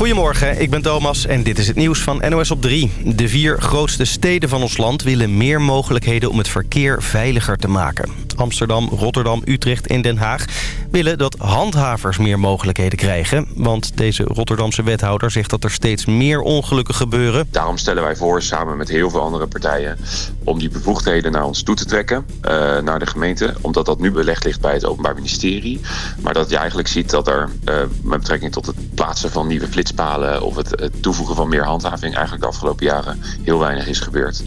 Goedemorgen, ik ben Thomas en dit is het nieuws van NOS op 3. De vier grootste steden van ons land willen meer mogelijkheden om het verkeer veiliger te maken. Amsterdam, Rotterdam, Utrecht en Den Haag willen dat handhavers meer mogelijkheden krijgen. Want deze Rotterdamse wethouder zegt dat er steeds meer ongelukken gebeuren. Daarom stellen wij voor, samen met heel veel andere partijen... om die bevoegdheden naar ons toe te trekken, uh, naar de gemeente. Omdat dat nu belegd ligt bij het Openbaar Ministerie. Maar dat je eigenlijk ziet dat er uh, met betrekking tot het plaatsen van nieuwe flitspalen... of het toevoegen van meer handhaving eigenlijk de afgelopen jaren heel weinig is gebeurd.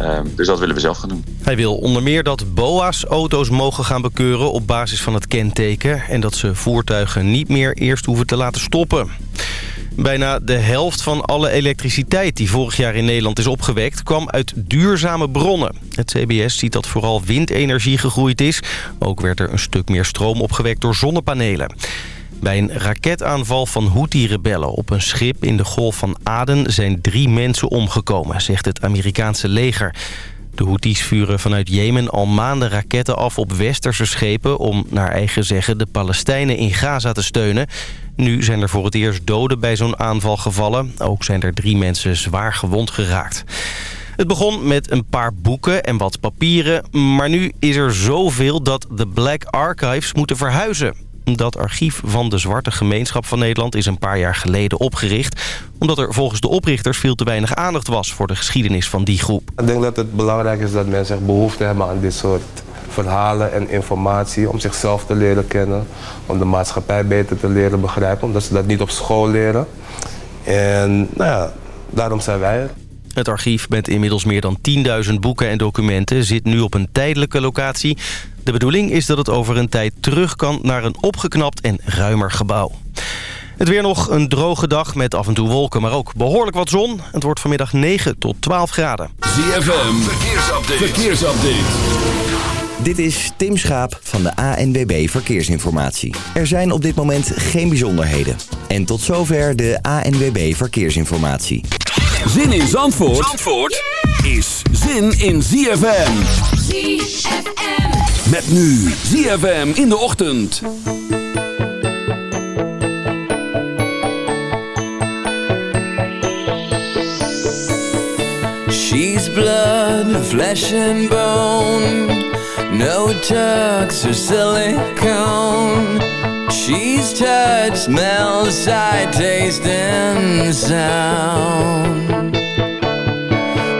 Uh, dus dat willen we zelf gaan doen. Hij wil onder meer dat BOA's auto's mogen gaan bekeuren op basis van het kenteken... en dat ze voertuigen niet meer eerst hoeven te laten stoppen. Bijna de helft van alle elektriciteit die vorig jaar in Nederland is opgewekt... kwam uit duurzame bronnen. Het CBS ziet dat vooral windenergie gegroeid is. Ook werd er een stuk meer stroom opgewekt door zonnepanelen. Bij een raketaanval van Houthi-rebellen op een schip in de Golf van Aden... zijn drie mensen omgekomen, zegt het Amerikaanse leger. De Houthis vuren vanuit Jemen al maanden raketten af op westerse schepen... om naar eigen zeggen de Palestijnen in Gaza te steunen. Nu zijn er voor het eerst doden bij zo'n aanval gevallen. Ook zijn er drie mensen zwaar gewond geraakt. Het begon met een paar boeken en wat papieren. Maar nu is er zoveel dat de Black Archives moeten verhuizen. Dat archief van de Zwarte Gemeenschap van Nederland is een paar jaar geleden opgericht. Omdat er volgens de oprichters veel te weinig aandacht was voor de geschiedenis van die groep. Ik denk dat het belangrijk is dat mensen echt behoefte hebben aan dit soort verhalen en informatie. Om zichzelf te leren kennen, om de maatschappij beter te leren begrijpen. Omdat ze dat niet op school leren. En nou ja, daarom zijn wij er. Het archief met inmiddels meer dan 10.000 boeken en documenten zit nu op een tijdelijke locatie. De bedoeling is dat het over een tijd terug kan naar een opgeknapt en ruimer gebouw. Het weer nog een droge dag met af en toe wolken, maar ook behoorlijk wat zon. Het wordt vanmiddag 9 tot 12 graden. ZFM, verkeersupdate. verkeersupdate. Dit is Tim Schaap van de ANWB Verkeersinformatie. Er zijn op dit moment geen bijzonderheden. En tot zover de ANWB Verkeersinformatie. Zin in Zandvoort, Zandvoort is zin in ZFM. ZFM. Met nu ZFM in de ochtend. She's blood, flesh and bone. No tucks or silicone. She's touch, smell, sight, taste, and sound.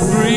Fever as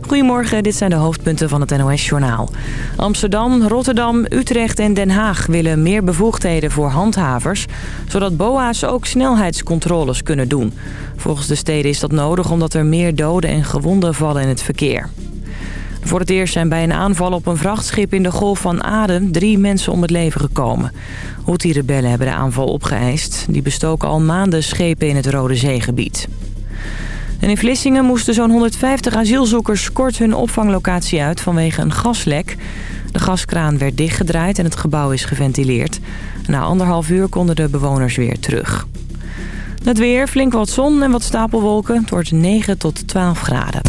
Goedemorgen, dit zijn de hoofdpunten van het NOS-journaal. Amsterdam, Rotterdam, Utrecht en Den Haag willen meer bevoegdheden voor handhavers... zodat BOA's ook snelheidscontroles kunnen doen. Volgens de steden is dat nodig omdat er meer doden en gewonden vallen in het verkeer. Voor het eerst zijn bij een aanval op een vrachtschip in de Golf van Aden drie mensen om het leven gekomen. Houthi-rebellen hebben de aanval opgeëist. Die bestoken al maanden schepen in het Rode Zeegebied. En in Vlissingen moesten zo'n 150 asielzoekers kort hun opvanglocatie uit vanwege een gaslek. De gaskraan werd dichtgedraaid en het gebouw is geventileerd. Na anderhalf uur konden de bewoners weer terug. Het weer, flink wat zon en wat stapelwolken. Het wordt 9 tot 12 graden.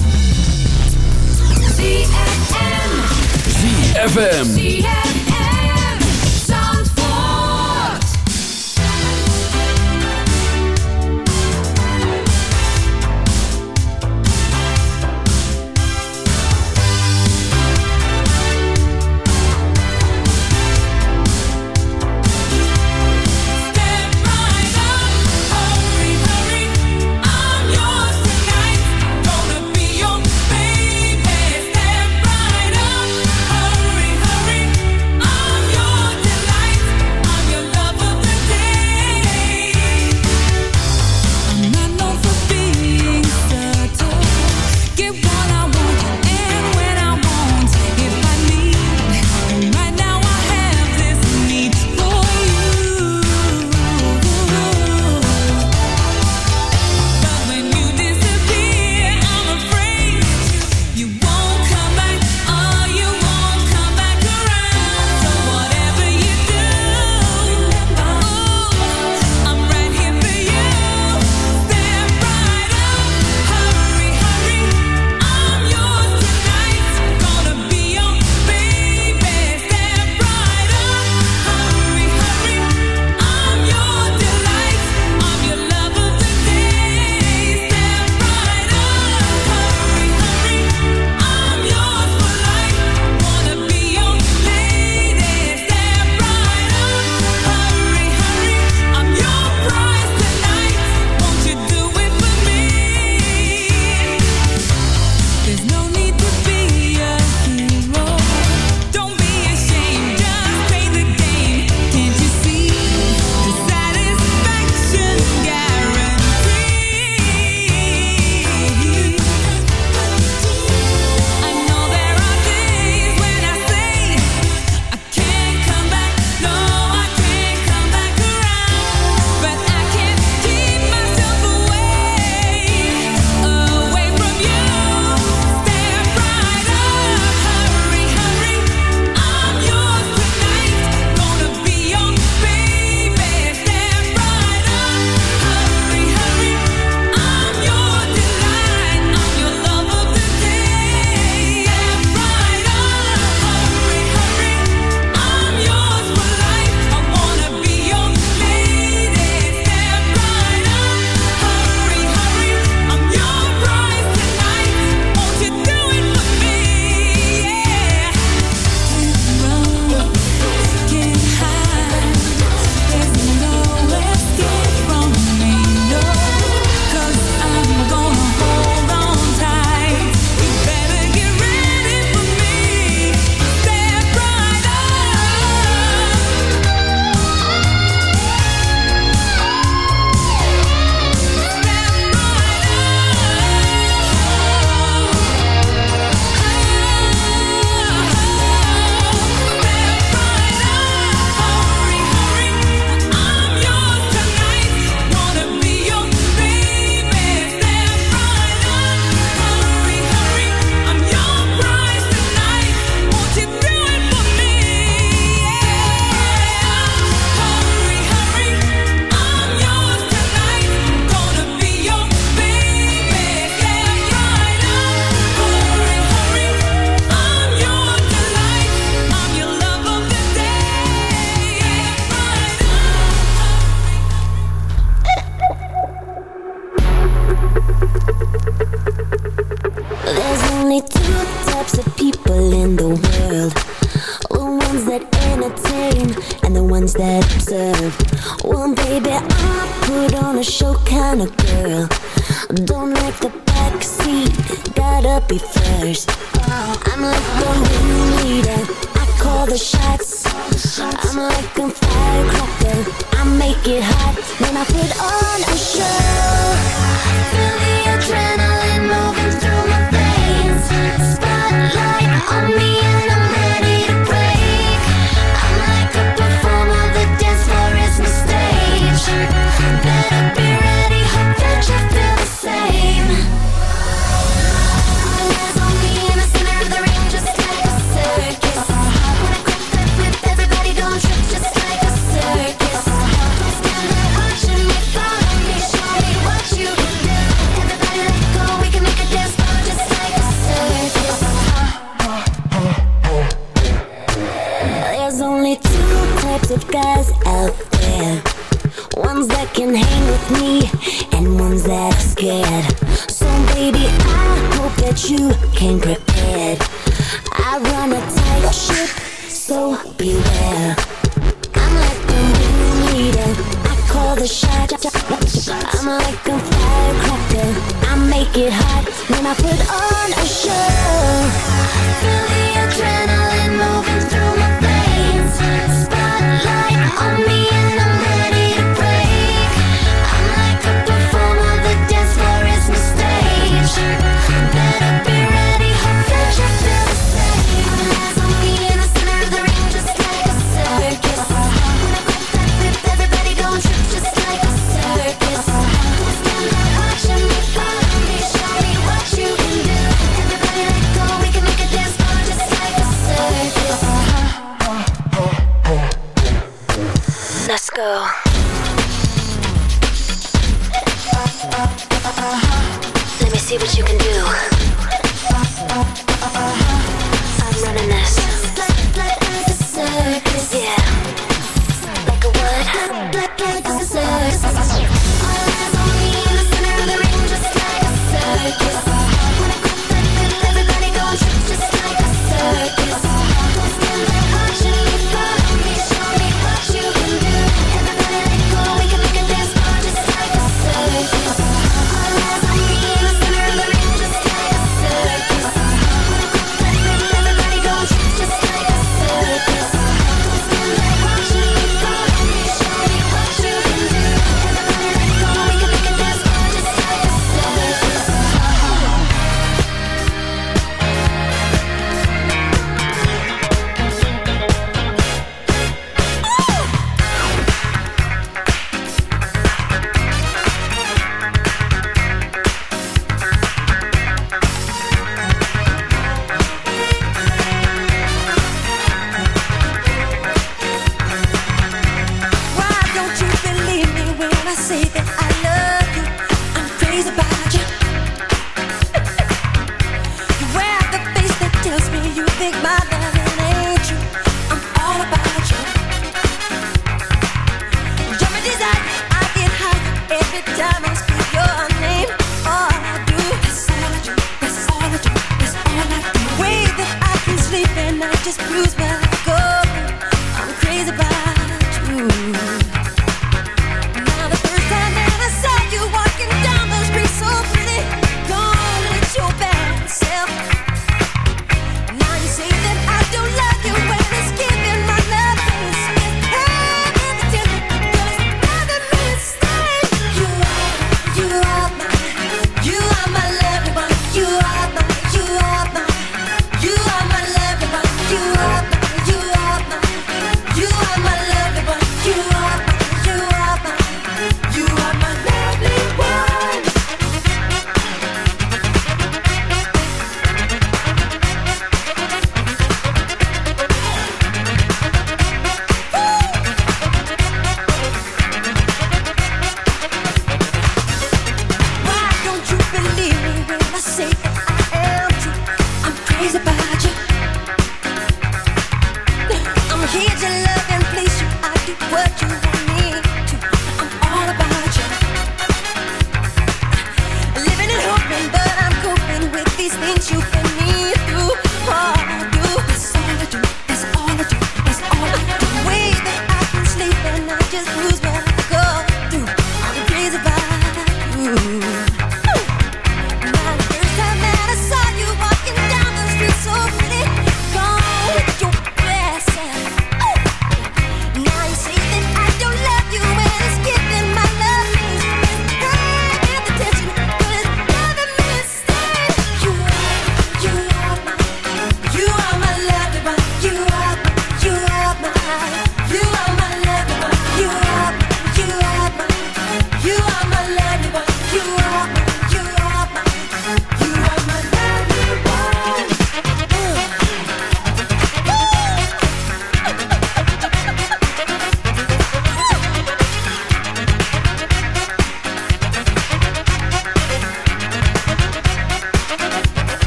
ZFM.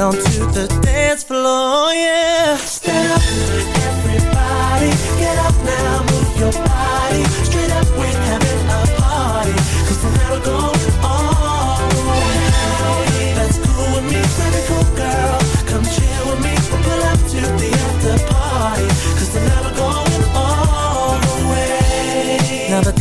Onto the dance floor, yeah. Stand up, everybody, get up now,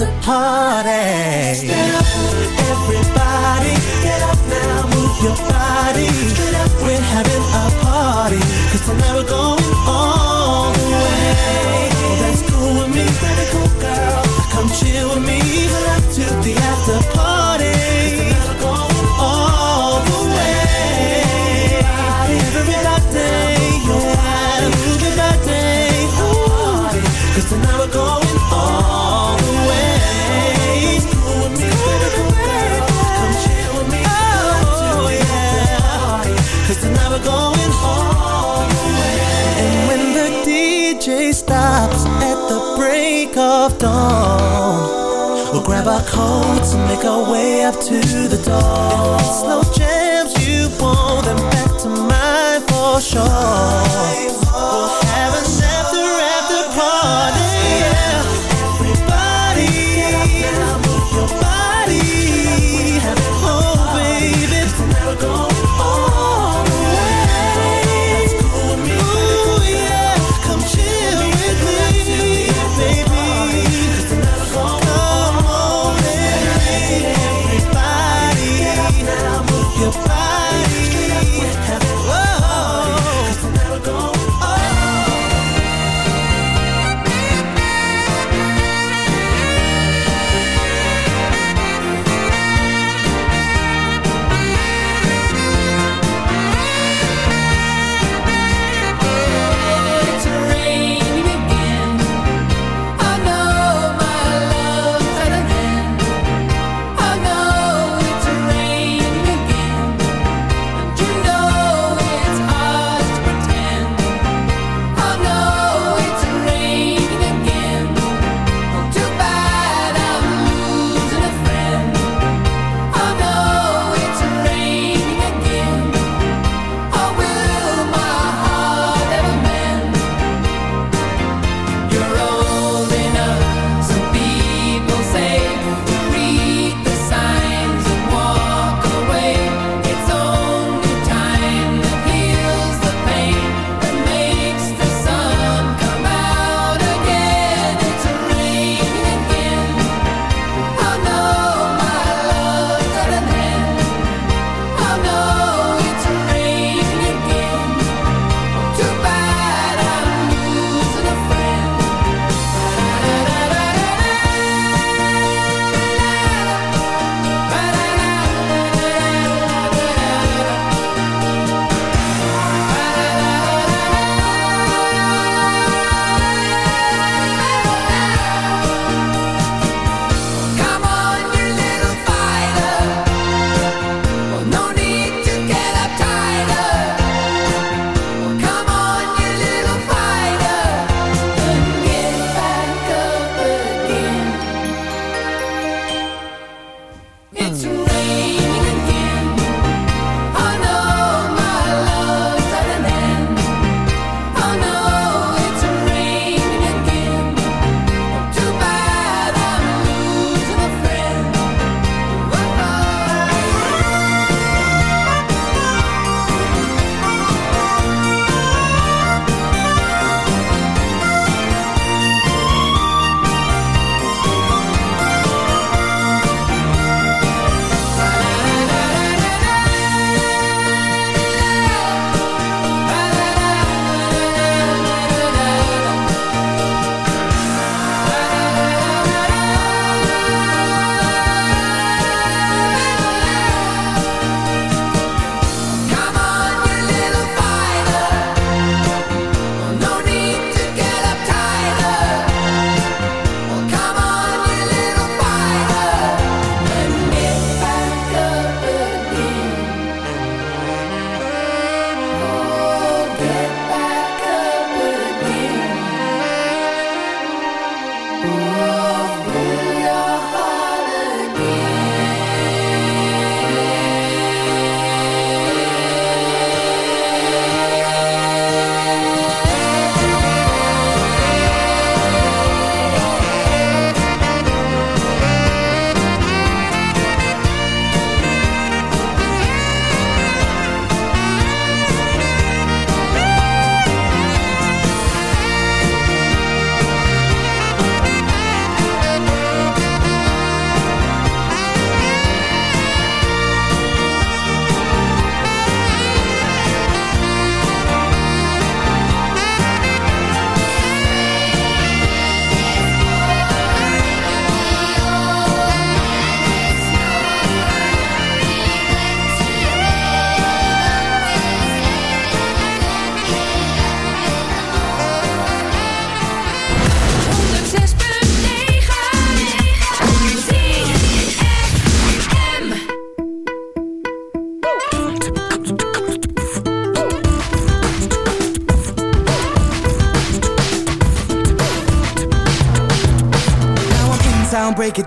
the party. Stand up, everybody, get up now, move your body. Straight up, we're having a party. Cause tonight we're going all the way. Well, that's cool with me, pretty cool girl. Come chill with me, pull up to the after party. Dawn, we'll grab our coats and make our way up to the door. If it's slow jams you want, then back to mine for sure. We'll have an after after party.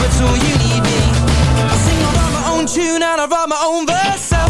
you all. You need me. I sing, write my own tune and I write my own verse.